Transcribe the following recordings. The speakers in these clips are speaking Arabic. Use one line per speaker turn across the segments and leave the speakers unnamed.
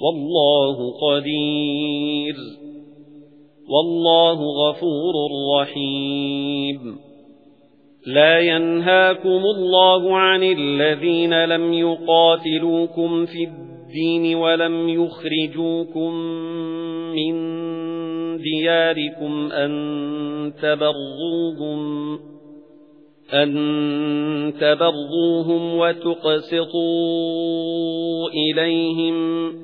وَاللَّهُ قَدِيرٌ. وَاللَّهُ غَفُورٌ رَّحِيمٌ. لا ينهاكم الله عن الذين لم يقاتلوكم في الدين ولم يخرجوكم من دياركم أن تبرغوهم أن تبرغوهم وتقسطوا إليهم.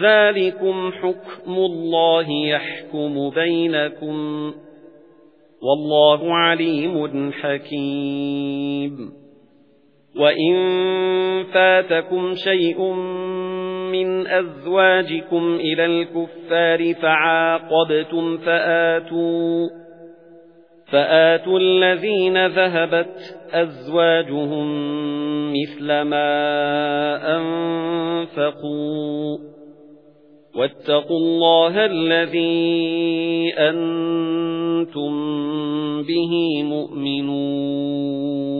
ذَلِكُمْ حُكْمُ اللَّهِ يَحْكُمُ بَيْنَكُمْ وَاللَّهُ عَلِيمٌ حَكِيمٌ. وَإِن فَاتَكُمْ شَيْءٌ مِنْ أَزْوَاجِكُمْ إِلَى الْكُفَّارِ فَعَاقَبْتُمْ فَآتُوا فَآتُوا الَّذِينَ ذَهَبَتْ أَزْوَاجُهُمْ مِثْلَ مَا أَنفَقُوا. وَاتَّقُوا اللَّهَ الَّذِي أَنتُم بِهِ مُؤْمِنُونَ.